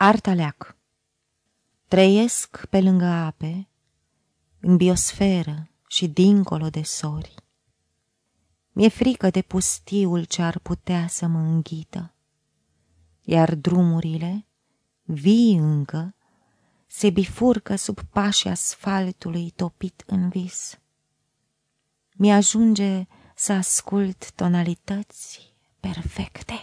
Artaleac Trăiesc pe lângă ape, în biosferă și dincolo de sori. Mi-e frică de pustiul ce ar putea să mă înghită, iar drumurile, vii încă, se bifurcă sub pașii asfaltului topit în vis. Mi-ajunge să ascult tonalități perfecte